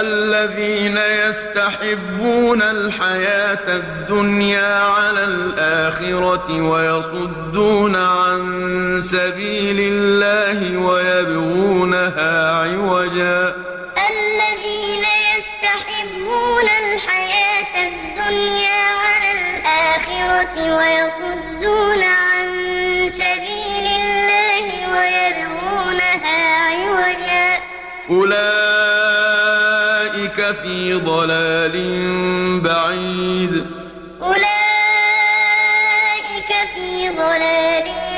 الذين يستحبون الحياة الدنيا على الآخرة ويصدون عن سبيل الله ويبغونها عوجا. الذين يستحبون الحياة الدنيا على الآخرة ويصدون عن سبيل الله ويبغونها عوجا. أولئك أولئك في ضلال بعيد. أولئك في ضلال بعيد